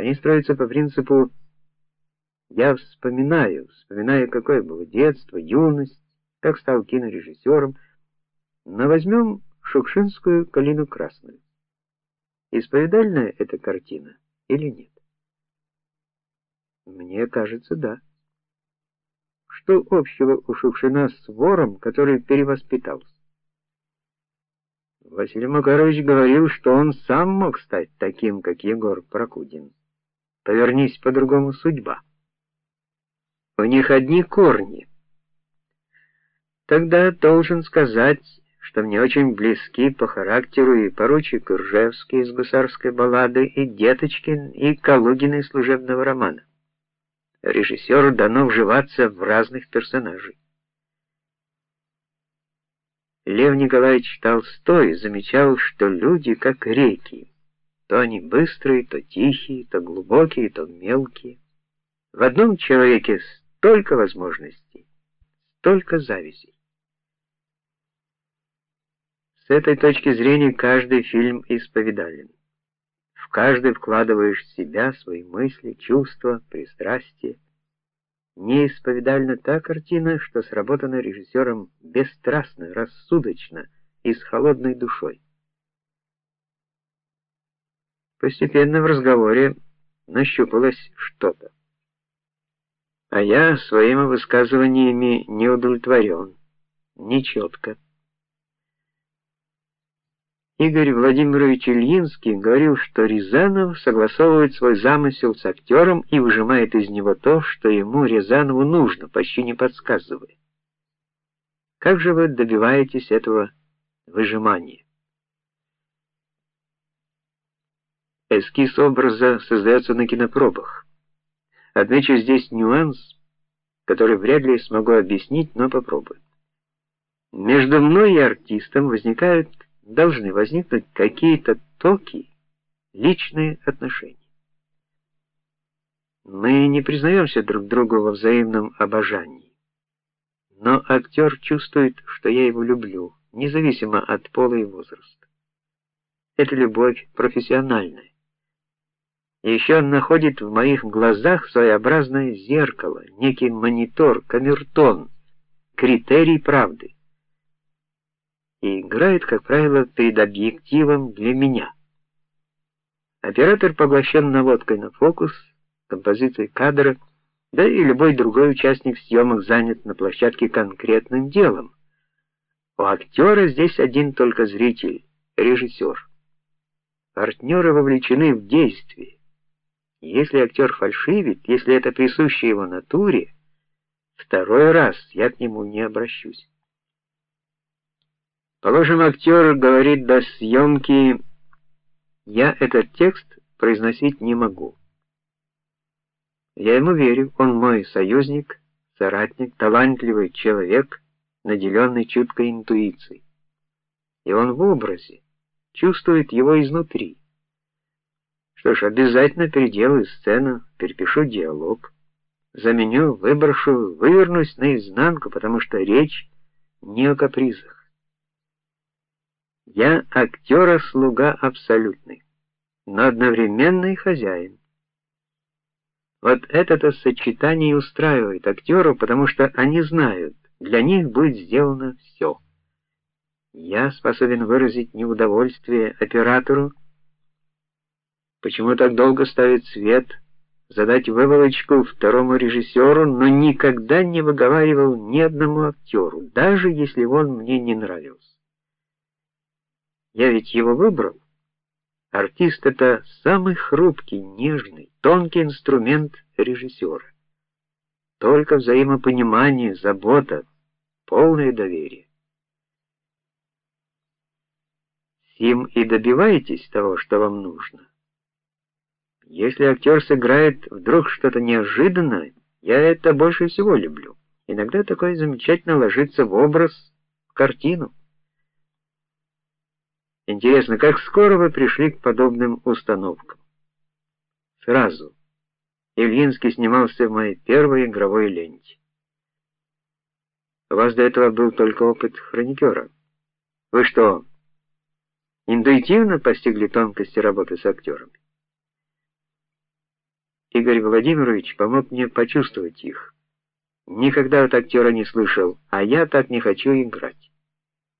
Они строятся по принципу я вспоминаю, вспоминаю, какое было детство, юность, как стал кинорежиссером. Но возьмем Шукшинскую «Калину красную». Исповедальная эта картина или нет? Мне кажется, да. Что общего у Шукшина с вором, который перевоспитался? Василий Макарович говорил, что он сам мог стать таким, как Егор Прокудин. Повернись по-другому судьба. У них одни корни. Тогда должен сказать, что мне очень близки по характеру и поручик Ржевский из гусарской баллады, и Деточкин, и Калугин из служебного романа. Режиссеру дано вживаться в разных персонажей. Лев Николаевич Толстой замечал, что люди как реки, то они быстрые, то тихие, то глубокие, то мелкие. В одном человеке столько возможностей, столько зависей. С этой точки зрения каждый фильм исповедален. В каждый вкладываешь себя свои мысли, чувства, пристрастия. Неисповедальна та картина, что сработана режиссером бесстрастно, рассудочно и с холодной душой. Постепенно в разговоре нащупалось что-то. А я своими высказываниями не удовлетворен, нечетко. Игорь Владимирович Ильинский говорил, что Рязанов согласовывает свой замысел с актером и выжимает из него то, что ему Рязанову нужно, почти не подсказывая. Как же вы добиваетесь этого выжимания? Эскиз образа создается на кинопробах. Отмечу здесь нюанс, который вряд ли смогу объяснить, но попробую. Между мной и артистом возникают должны возникнуть какие-то токи, личные отношения. Мы не признаемся друг другу во взаимном обожании. Но актер чувствует, что я его люблю, независимо от пола и возраста. Это любовь профессиональная. Еще он находит в моих глазах своеобразное зеркало, некий монитор, камертон, критерий правды и играет, как правило, перед объективом для меня. Оператор поглощен наводкой на фокус, композицией кадра, да и любой другой участник съемок занят на площадке конкретным делом. У актера здесь один только зритель, режиссер. Партнеры вовлечены в действие. Если актер фальшивит, если это присуще его натуре, второй раз я к нему не обращусь. Положим, актер говорит до съемки «Я этот текст произносить не могу». Я ему верю, он мой союзник, соратник, талантливый человек, наделенный чуткой интуицией. И он в образе, чувствует его изнутри. Что ж, обязательно переделаю сцену, перепишу диалог, заменю, выброшу, вывернусь наизнанку, потому что речь не о капризах. Я актера-слуга абсолютный, но одновременно и хозяин. Вот это-то сочетание устраивает актеров, потому что они знают, для них будет сделано все. Я способен выразить неудовольствие оператору, почему так долго ставит свет, задать выволочку второму режиссеру, но никогда не выговаривал ни одному актеру, даже если он мне не нравился. Я ведь его выбрал. Артист это самый хрупкий, нежный, тонкий инструмент режиссера. Только взаимопонимание, забота, полное доверие. Сим и добиваетесь того, что вам нужно. Если актер сыграет вдруг что-то неожиданное, я это больше всего люблю. Иногда такое замечательно ложится в образ, в картину. Интересно, как скоро вы пришли к подобным установкам? Сразу. Ильинский снимался в моей первой игровой ленте. У вас до этого был только опыт хроникера. Вы что, интуитивно постигли тонкости работы с актерами? Игорь Владимирович помог мне почувствовать их. Никогда от актера не слышал, а я так не хочу играть.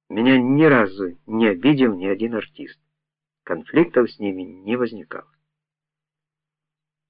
Меня ни разу не обидел ни один артист. Конфликтов с ними не возникало.